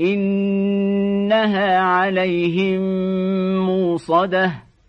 إنها عليهم موصدة.